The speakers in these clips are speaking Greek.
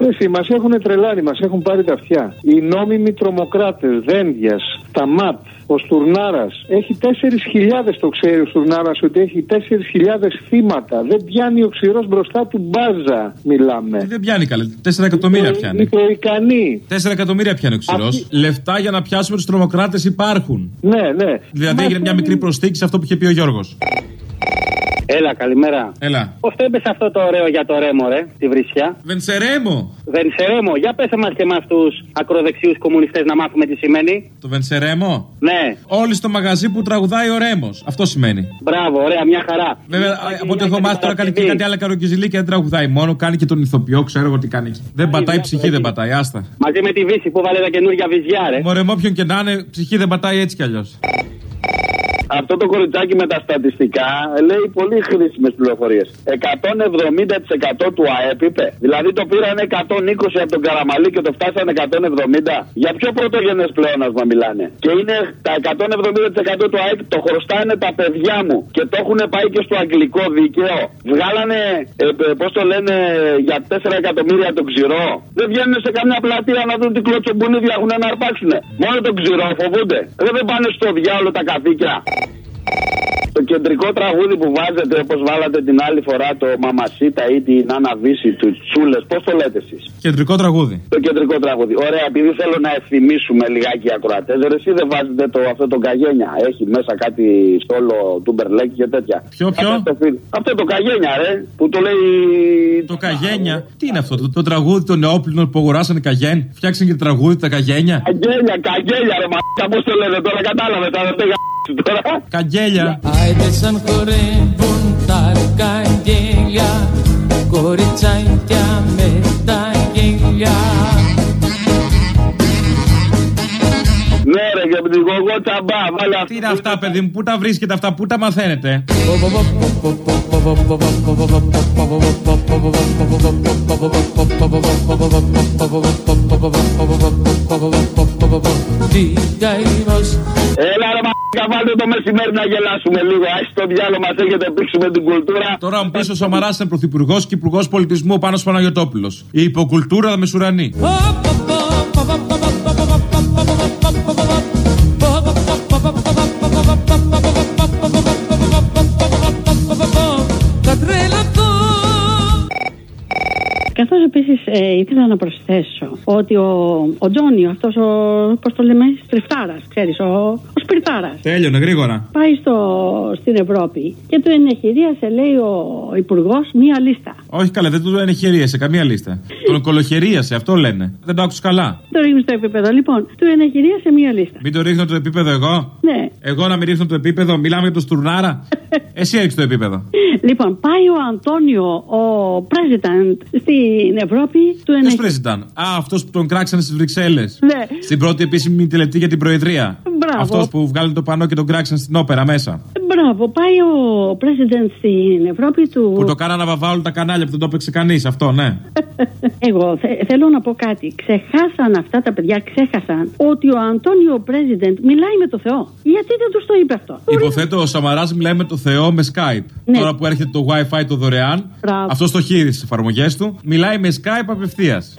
Εσύ, μας έχουν τρελάνει, μας έχουν πάρει τα αυτιά. Οι νόμιμοι τρομοκράτες, Δένδιας, τα ΜΑΤ, ο Στουρνάρας έχει 4.000 το ξέρει ο Στουρνάρας ότι έχει 4.000 θύματα. Δεν πιάνει ο ξηρός μπροστά του μπάζα, μιλάμε. Δεν πιάνει καλέ. 4 εκατομμύρια πιάνει. Μικροϊκανή. 4 εκατομμύρια πιάνει ο ξηρός. Αυτή- Λεφτά για να πιάσουμε τους τρομοκράτες υπάρχουν. Ναι, ναι. Δηλαδή Μα έγινε μια θέλει- μικρή προσθήκη σε αυτό που είχε πει ο Γιώργος. Έλα, καλημέρα. Έλα. Πώς το είπε αυτό το ωραίο για το ρέμο, ρε, τη βρισιά. Βενσερέμο. Βενσερέμο, για πέσε μα και εμάς τους ακροδεξιούς κομμουνιστές να μάθουμε τι σημαίνει. Το Βενσερέμο; Ναι, Όλοι στο μαγαζί που τραγουδάει ο Ρέμος. Αυτό σημαίνει. μπράβο, ωραία, μια χαρά. Βέβαια, Λοιπόν, από ό,τι έχω μάθει τώρα κάνει και κάτι άλλα καροκιζιλί και δεν τραγουδάει μόνο. Κάνει και τον ηθοποιό, ξέρω εγώ τι κάνει. Δεν πατάει ψυχή, δεν πατάει. Άστα. Μαζί με τη Βύση που βάλε τα καινούργια βυζιά, ρε. Μωρέ, με όποιον και να είναι, ψυχή δεν πατάει έτσι κι αλλιώς. Αυτό το κοριτσάκι με τα στατιστικά λέει πολύ χρήσιμες πληροφορίες. 170% του ΑΕΠ είπε. Δηλαδή το πήραν 120 από τον Καραμαλή και το φτάσανε 170. Για ποιο πρωτογενές πλεόνασμα μιλάνε. Και είναι τα 170% του ΑΕΠ το χρωστάνε τα παιδιά μου και το έχουν πάει και στο αγγλικό δίκαιο. Βγάλανε, ε, πώς το λένε, για 4 εκατομμύρια το ξηρό. Δεν βγαίνουν σε καμιά πλατεία να δουν τι κλωτσομπουνίδια έχουν να αρπάξουν. Μόνο το ξηρό φοβούνται. Δεν δεν πάνε στο διάλογο τα καθήκια. Το κεντρικό τραγούδι που βάζετε, όπως βάλατε την άλλη φορά, το Μαμασίτα ή την Αναβίση του Τσούλες, πώς το λέτε εσείς; Κεντρικό τραγούδι. Το κεντρικό τραγούδι. Ωραία, επειδή θέλω να ευθυμίσουμε λιγάκι οι ακροατές, εσύ δεν βάζετε το, αυτό το καγένια. Έχει μέσα κάτι στόλο του Μπερλέκ και τέτοια. Ποιο, ποιο; Αυτό, το φιλ- αυτό το καγένια, ρε, που το λέει. Το Καγένια. Τι είναι αυτό, το, το τραγούδι των νεόπληνων που αγοράσανε Καγέν; Φτιάξαν και τραγούδι τα Καγένια. Καγένια, καγένια, ρε, μα πώ το λένε τώρα, κατάλαβε, τώρα δεν τώρα. Καγγέλια. Άιντε σαν χορεύουν τα καγγέλια Κοριτσάκια με τα γέλια Ναι, ρε, και με την γογό τσαμπά, βάλε αυτό. Τι είναι αυτά, παιδί μου, πού τα βρίσκετε αυτά, πού τα μαθαίνετε; Τι καημός Έλα ρε μαλάκα, βάλτε το μεσημέρι να γελάσουμε λίγο. Άχι το διάλογο μας έχετε πήξει με την κουλτούρα. Τώρα μου πεις ο Σαμαράς είναι πρωθυπουργός και υπουργός πολιτισμού ο Πάνος Παναγιοτόπουλος. Η υποκουλτούρα μεσουρανή. Θα Καθώς επίσης ήθελα να προσθέσω ότι ο, ο Τζόνιο, αυτός ο. Πώς το λέμε, Στριφτάρας, ξέρεις, ο, ο Σπιρτάρας. Τέλειωνε γρήγορα. Πάει στο, στην Ευρώπη και του ενεχειρίασε, λέει ο Υπουργός, μία λίστα. Όχι καλά, δεν του ενεχειρίασε καμία λίστα. Τον κολοχερίασε, αυτό λένε. Δεν το άκουσα καλά. Το ρίχνεις στο επίπεδο. Λοιπόν, του ενεχειρίασε μία λίστα. Μην το ρίχνω το επίπεδο εγώ. Ναι. Εγώ να μην ρίχνω το επίπεδο, μιλάμε για τον Στουρνάρα. Εσύ έριξε το επίπεδο. Λοιπόν, πάει ο Αντώνιο, ο president στην Ευρώπη, του Ποιος ενεχειρίασε. president; Α, αυτός που τον κράξανε στις Βρυξέλλες. Ναι. Στην πρώτη επίσημη τελετή για την Προεδρία. Μπράβο. Αυτός που βγάλει το πανό και τον κράξανε στην όπερα μέσα. Μπράβο, πάει ο president στην Ευρώπη του. Που το κάνανε να βαβάλουν τα κανάλια που δεν το έπαιξε κανείς. Αυτό, ναι. Εγώ θε- θέλω να πω κάτι. Ξεχάσαν αυτά τα παιδιά, ξέχασαν ότι ο Αντώνιο President μιλάει με το Θεό. Γιατί δεν τους το είπε αυτό; Υποθέτω ο Σαμαράς μιλάει με το Θεό με Skype. Ναι. Τώρα που έρχεται το WiFi το δωρεάν, Μπράβο. αυτό το χείρι στις εφαρμογές του, μιλάει με Skype απευθείας.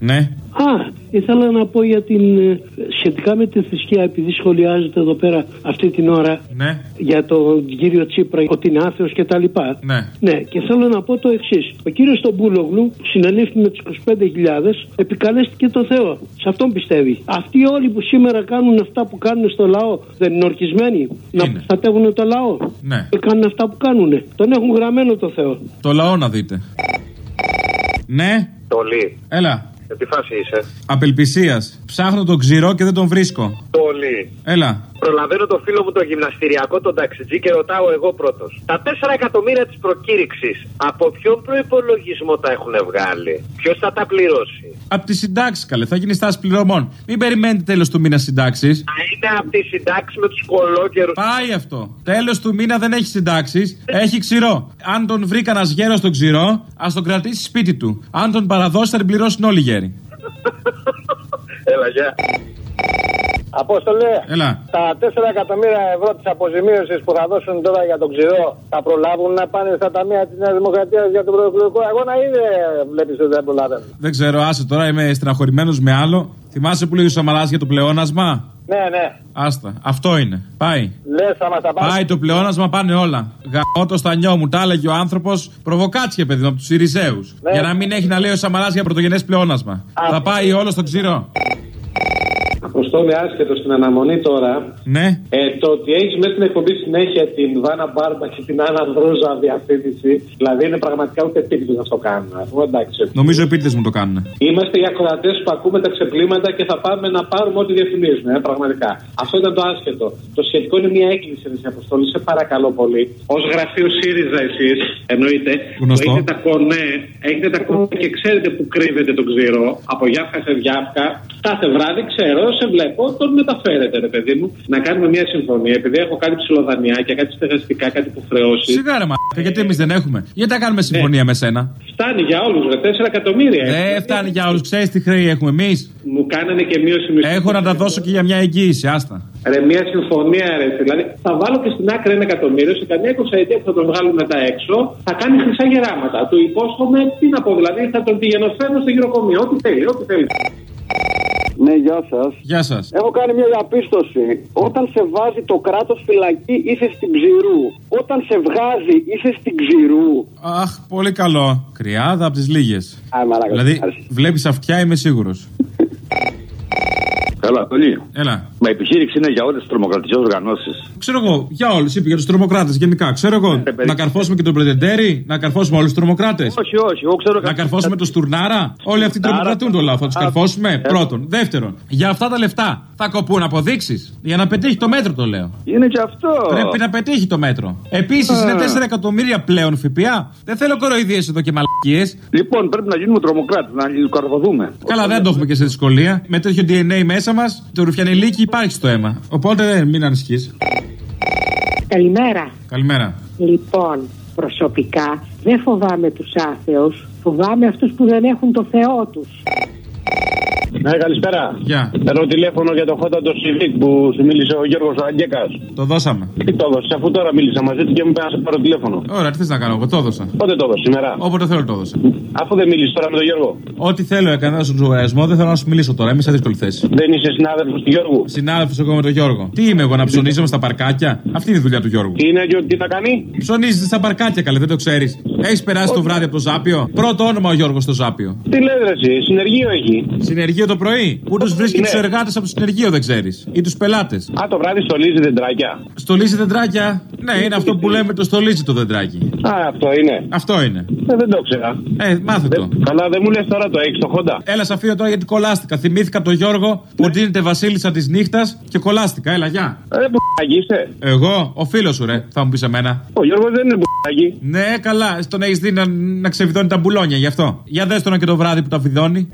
Ναι. Α, ήθελα να πω για την, ε, σχετικά με τη θρησκεία, επειδή σχολιάζεται εδώ πέρα αυτή την ώρα Ναι. για τον κύριο Τσίπρα ότι είναι άθεος και τα λοιπά. Ναι. Ναι, και θέλω να πω το εξής. Ο κύριος Στομπούλογλου, που συνελήφθη με τι 25.000, επικαλέστηκε το Θεό. Σε αυτόν πιστεύει. Αυτοί όλοι που σήμερα κάνουν αυτά που κάνουν στο λαό, δεν είναι ορκισμένοι; Να Είναι. προστατεύουν το λαό; Ναι. Και κάνουν αυτά που κάνουν. Τον έχουν γραμμένο το Θεό. Το λαό να δείτε. Ναι. Τολί. Έλα. Σε τι φάση είσαι; Απελπισίας. Ψάχνω τον ξηρό και δεν τον βρίσκω. Τολί. Έλα. Προλαβαίνω το φίλο μου το γυμναστηριακό, τον ταξιτζή και ρωτάω εγώ πρώτος. Τα 4 εκατομμύρια της προκήρυξης, από ποιον προπολογισμό τα έχουν βγάλει; Ποιος θα τα πληρώσει; Απ' τη συντάξη, καλέ. Θα γίνει στάση πληρωμών. Μην περιμένετε τέλος του μήνα συντάξεις. Να είναι από τη συντάξη με τους κολόκερους. Πάει αυτό. Τέλος του μήνα δεν έχει συντάξεις. Έχει ξηρό. Αν τον βρει κανένας γέρο στον ξηρό, ας τον κρατήσει σπίτι του. Αν τον παραδώσει, θα την πληρώσουν όλοι οι γέροι. Έλα, γεια. Απόστολε, Έλα. τα 4 εκατομμύρια ευρώ της αποζημίωσης που θα δώσουν τώρα για τον ξηρό θα προλάβουν να πάνε στα ταμεία της Νέας Δημοκρατίας για τον προεκλογικό αγώνα ή δεν βλέπεις ότι δεν προλαβαίνουν; Δεν ξέρω, άσε τώρα, είμαι στεναχωρημένος με άλλο. Θυμάσαι που λέει ο Σαμαράς για το πλεόνασμα; Ναι, ναι. Άστα, αυτό είναι. Πάει. Λες, άμα τα πάνε. Πάει το πλεόνασμα, πάνε όλα. Γαμώ το στανιό μου, τα έλεγε ο άνθρωπος. Προβοκάτσια, παιδί μου, από τους Ιριζέους. Ναι. Για να μην έχει να λέει ο Σαμαράς για πρωτογενές πλεόνασμα. Θα πάει όλο στο ξηρό. Αποστόλη άσχετο στην αναμονή τώρα. Ναι. Ε, το ότι έχεις μέσα στην εκπομπή συνέχεια την Βάνα Μπάρμπα και την Άννα Δρούζα διαφήμιση, δηλαδή είναι πραγματικά ούτε επίτηδες να το κάνουν. Α πούμε, εντάξει. Νομίζω επίτηδες μου το κάνουν. Είμαστε οι ακροατές που ακούμε τα ξεπλήματα και θα πάμε να πάρουμε ό,τι διαφημίζουν, ε, πραγματικά. Αυτό ήταν το άσχετο. Το σχετικό είναι μια έκκληση, ρε Αποστόλη, σε παρακαλώ πολύ. Ω γραφείο ΣΥΡΙΖΑ εσείς, εννοείται, Γνωστό. που έχετε τα κονέ, έχετε τα κονέ και ξέρετε που κρύβεται τον ξηρό, από γιάφκα σε διάφκα. Κάθε βράδυ ξέρω, σε βλέπω, τον μεταφέρετε, ρε παιδί μου, να κάνουμε μια συμφωνία. Επειδή έχω κάτι ψηλοδανειακά, κάτι στεγαστικά, κάτι που χρεώσει. Σιγά ρε μαλάκα, γιατί εμείς δεν έχουμε; Γιατί να κάνουμε συμφωνία με σένα; Φτάνει για όλους, ρε, 4 εκατομμύρια. Δεν φτάνει για όλους. Ξέρεις τι χρέη έχουμε εμείς; Μου κάνανε και μείωση μισθού. Έχω να τα δώσω και για μια εγγύηση, άστα. Ρε, μια συμφωνία, ρε. Δηλαδή, θα βάλω και στην άκρη ένα εκατομμύριο, σε καμιά εικοσαετία που θα τον βγάλουν μετά έξω, θα κάνει χρυσά γεράματα. Του υπόσχομαι, τι να πω, δηλαδή, θα τον πηγαινοφέρω στο γυροκομείο. Ό,τι θέλει, ό,τι θέλει. Ναι, γεια σας. Γεια σας. Έχω κάνει μια διαπίστωση. Όταν σε βάζει το κράτος φυλακή, είσαι στην Ξηρού. Όταν σε βγάζει, είσαι στην Ξηρού. Αχ, πολύ καλό. Κρυάδα από τις λίγες. Α, μαλάκα. Δηλαδή, άρχισε. βλέπεις αυτιά, είμαι σίγουρος. Καλά, Τολί. Έλα. Μα η επιχείρηση είναι για όλες τις τρομοκρατικές οργανώσεις. Ξέρω εγώ, για όλους, είπε για τους τρομοκράτες γενικά. Ξέρω εγώ, παιδί. να καρφώσουμε και τον Πρετεντέρη, να καρφώσουμε όλους τους τρομοκράτες. Όχι, όχι, εγώ ξέρω Να καρφώσουμε τον Στουρνάρα. Όλοι αυτοί τρομοκρατούν το λαό. Θα του καρφώσουμε. Πρώτον. Δεύτερον, για αυτά τα λεφτά θα κοπούν αποδείξεις. Για να πετύχει το μέτρο το λέω. Είναι και αυτό. Πρέπει να πετύχει το μέτρο. Επίσης είναι 4 εκατομμύρια πλέον ΦΠΑ. Δεν θέλω κοροϊδίες εδώ και μαλακίες. Λοιπόν, πρέπει να γίνουμε τρομοκράτες, να καρδοδούμε. Καλά, δεν το έχουμε και σε δυσκολία. Με τέτοιο DNA μέσα μας, το ρουφιανιλίκι υπάρχει στο αίμα. Οπότε δεν μην ανησυχείς. Καλημέρα. Καλημέρα. Λοιπόν, προσωπικά δεν φοβάμαι τους άθεους, φοβάμαι αυτούς που δεν έχουν το Θεό τους. Ναι, καλησπέρα. Γεια. Παίρνω τηλέφωνο για το Χόντα το Civic που σου μίλησε ο Γιώργος Αγγέκας. Το δώσαμε. Τι το έδωσε, αφού τώρα μίλησα μαζί του και μου είπε να σε πάρω τηλέφωνο. Ωραία, τι θες να κάνω, εγώ το έδωσα. Πότε το έδωσε, σήμερα; Όποτε θέλω το έδωσα. Αφού δεν μίλησες τώρα με τον Γιώργο. Ό,τι θέλω έκανα στον λογαριασμό, δεν θέλω να σου μιλήσω τώρα. Είμαι σε δύσκολη θέση. Δεν είσαι συνάδελφος του Γιώργου. Συνάδελφος εγώ με τον Γιώργο. Τι είμαι εγώ να ψωνίζομαι στα παρκάκια; Αυτή είναι η δουλειά του Γιώργου. Τι είναι και τι θα κάνει; Ψωνίζεται στα παρκάκια, καλέ, δεν το ξέρεις. Έχεις περάσει το βράδυ από το Ζάπιο; Πρώτο όνομα ο Γιώργος στο Ζάπιο. Τι λέει ρε, εσύ, συνεργείο έχει. Συνεργείο το πρωί; Πού τους βρίσκει Ναι. τους εργάτες από το συνεργείο δεν ξέρεις; Ή τους πελάτες; Α, το βράδυ στολίζει δεντράκια. Στολίζει δεντράκια; Ναι, είναι αυτό που λέμε το στολίζει το δεντράκι. Α, αυτό είναι. Αυτό είναι. Ε, δεν το ξέρα. Ε, μάθε το. Καλά, δεν μου λες τώρα το έχει το Χόντα. Έλα, σα αφήνω τώρα γιατί κολλάστηκα. Θυμήθηκα τον Γιώργο που δίνεται βασίλισσα της νύχτας και κολλάστηκα. Έλα, γεια. Ε, που είσαι. Εγώ, ο φίλος σου, ρε, θα μου πεις εμένα. Ο Γιώργος δεν είναι που Ναι, καλά, τον έχεις δει να, να ξεβιδώνει τα μπουλόνια γι' αυτό. Για δες τον και το βράδυ που τα βιδώνει.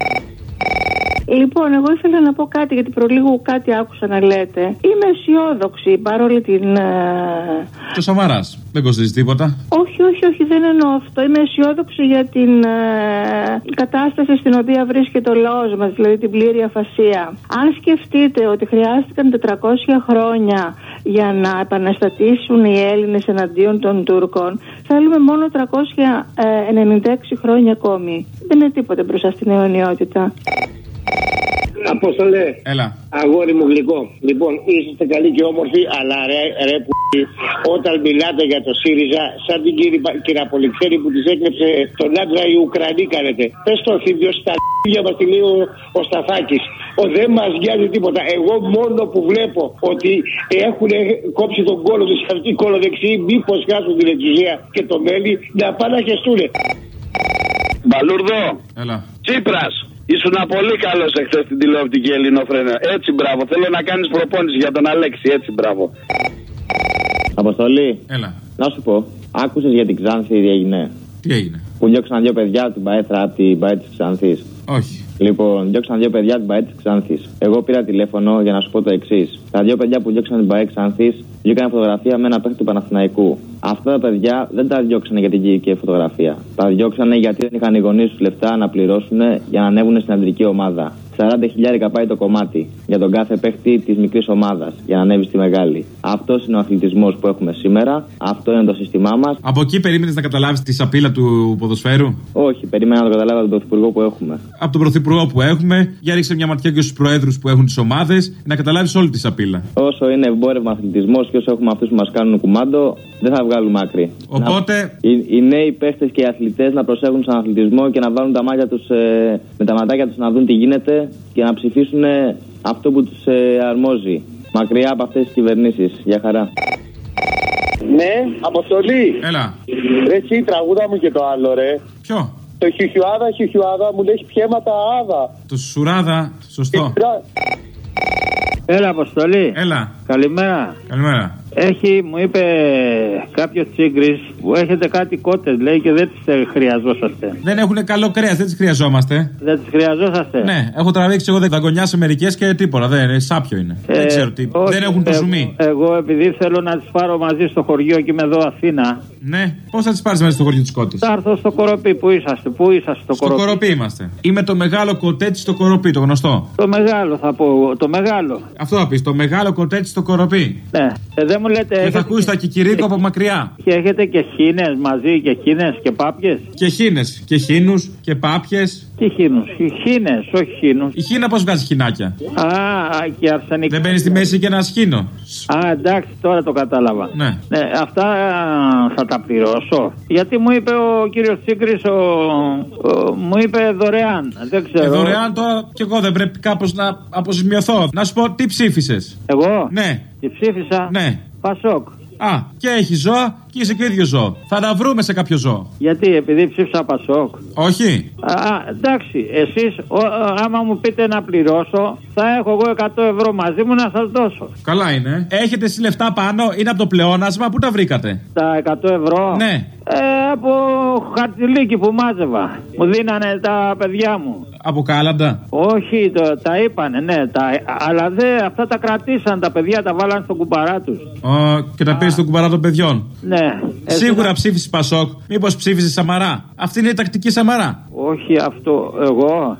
Λοιπόν, εγώ ήθελα να πω κάτι γιατί προλίγου κάτι άκουσα να λέτε. Είμαι αισιόδοξη παρόλη την. ε, Το Σαμαρά. Δεν κοστίζει τίποτα. Όχι, όχι, όχι, δεν εννοώ αυτό. Είμαι αισιόδοξη για την ε, κατάσταση στην οποία βρίσκεται ο λαός μας, δηλαδή την πλήρη αφασία. Αν σκεφτείτε ότι χρειάστηκαν 400 χρόνια για να επαναστατήσουν οι Έλληνες εναντίον των Τούρκων, θέλουμε μόνο 396 χρόνια ακόμη. Δεν είναι τίποτα μπροστά στην αιωνιότητα. Απόστολε. Έλα. Αγόρι μου γλυκό. Λοιπόν, είσαστε καλοί και όμορφοι, αλλά ρε, ρε που όταν μιλάτε για το ΣΥΡΙΖΑ, σαν την κύριε Κυραπολιξέρη που της έκλεψε τον άντρα η Ουκρανή κάνετε. Πες το θύμιο στα για μας τη λέει ο, ο Σταθάκης. Ο δεν μας νοιάζει τίποτα. Εγώ μόνο που βλέπω ότι έχουν κόψει τον κόλο τους σε αυτή κόλο δεξί, μήπως χάσουν την εξουσία και το μέλι να πάνε να χεστούνε. Μπαλούρδο, Έλα. Τσίπρας. Ήσουν πολύ καλός εχθές στην τηλεοπτική Ελληνοφρένα. Έτσι, μπράβο. Θέλω να κάνεις προπόνηση για τον Αλέξη. Έτσι, μπράβο. Αποστολή. Έλα. Να σου πω, άκουσες για την Ξάνθη τι έγινε; Τι έγινε; Που διώξαν δύο παιδιά από την Παέθρα από την Παέ της Ξάνθης. Όχι. Λοιπόν, διώξαν δύο παιδιά από την Παέ της Ξάνθης. Εγώ πήρα τηλέφωνο για να σου πω το εξής. Τα δύο παιδιά που διώξαν την Παέ Ξάνθης βγήκαν φωτογραφία με ένα παίχτη του Παναθηναϊκού. Αυτά τα παιδιά δεν τα διώξανε για την γυναική φωτογραφία. Τα διώξανε γιατί δεν είχαν οι γονείς τους λεφτά να πληρώσουν για να ανέβουν στην αντρική ομάδα. 40 χιλιάρικα πάει το κομμάτι για τον κάθε παίχτη της μικρής ομάδας για να ανέβει στη μεγάλη. Αυτός είναι ο αθλητισμός που έχουμε σήμερα. Αυτό είναι το σύστημά μας. Από εκεί περίμενες να καταλάβεις τη σαπίλα του ποδοσφαίρου; Όχι, περίμενα να το καταλάβω από τον πρωθυπουργό που έχουμε. Από τον πρωθυπουργό που έχουμε, για ρίξε μια ματιά και στους προέδρους που έχουν τις ομάδες, να καταλάβεις όλη τη σαπίλα. Όσο είναι εμπόρευμα αθλητισμός και όσο έχουμε αυτούς που μας κάνουν κουμάντο, δεν θα βγάλουμε άκρη. Οπότε. Να... Οι, οι νέοι παίχτες και οι αθλητές να προσέχουν στον αθλητισμό και να βάλουν τα μάτια τους ε, με τα ματάκια τους να δουν τι γίνεται και να ψηφίσουν ε, αυτό που τους ε, αρμόζει. Μακριά από αυτές τις κυβερνήσεις. Για χαρά. Ναι, αποστολή. Έλα. Ρε, εσύ τραγούδα μου και το άλλο, ρε. Ποιο; Το χιουχιουάδα, χιουχιουάδα μου λέει πιέματα άδα. Το σουράδα, σωστό. Έλα, Αποστολή. Έλα. Καλημέρα. Καλημέρα. Έχει, μου είπε κάποιος τσίγκρι που έχετε κάτι κότες, λέει και δεν τις χρειαζόσαστε. Δεν έχουν καλό κρέας, δεν τις χρειαζόμαστε. Δεν τις χρειαζόσαστε. Ναι, έχω τραβήξει εγώ δαγκονιά σε μερικές και τίποτα. Δεν είναι σάπιο είναι. Ε, δεν ξέρω τι. όχι, δεν έχουν το ε, ζουμί. Εγώ επειδή θέλω να τις πάρω μαζί στο χωριό και είμαι εδώ Αθήνα. Ναι, πώς θα τις πάρεις μέσα στο χωριό της κότε. Θα έρθω στο κοροπή. Πού είσαστε, πού είσαστε στο, Στο κοροπή είμαστε. Είμαι το μεγάλο κοτέτσι στο κοροπή, το γνωστό. Το μεγάλο θα πω, το μεγάλο. Αυτό θα πεις, το μεγάλο κοτέτσι στο κοροπή. Ναι. Ε, δεν μου λέτε. Και θα έχετε- ακούσει τα κικυρίκο από μακριά. Και έχετε και χίνες μαζί και χίνες και πάπιες; Και χίνες. Και χίνους και πάπιες. Τι χίνου, χίνες, όχι χίνους. Η χίνα πώς βγάζει χινάκια; Α, και αρσενικά. Δεν μπαίνει στη μέση και ένα σχήνο. Α, εντάξει, τώρα το κατάλαβα. Ναι. αυτά α, θα τα πληρώσω. Γιατί μου είπε ο κύριος Τσίγκρη, ο, ο- μου είπε δωρεάν. Δεν Ε, ξέρω. δωρεάν τώρα κι εγώ δεν πρέπει κάπως να αποζημιωθώ. Να σου πω τι ψήφισες. Εγώ; Ναι. Τι ψήφισα; Ναι. Πασόκ. Α, και έχει ζώα και είσαι και ίδιος ζώο. Θα τα βρούμε σε κάποιο ζώο. Γιατί, επειδή ψήφισα Πασόκ. Όχι. Α, α, εντάξει, εσείς, άμα μου πείτε να πληρώσω, θα έχω εγώ 100 ευρώ μαζί μου να σας δώσω. Καλά είναι. Έχετε εσεί λεφτά πάνω, είναι από το πλεόνασμα, πού τα βρήκατε; Τα 100 ευρώ. Ναι. Ε, από χαρτιλίκι που μάζευα. Μου δίνανε τα παιδιά μου. Από κάλαντα. Όχι, το, τα είπανε, ναι. Τα, αλλά δε, αυτά τα κρατήσαν τα παιδιά, τα βάλαν στο κουμπαρά τους. Ω, και τα πήρε στο κουμπαρά των παιδιών. Ναι. Σίγουρα ψήφισε Πασόκ. Μήπως ψήφισε Σαμαρά. Αυτή είναι η τακτική Σαμαρά. Όχι αυτό, εγώ.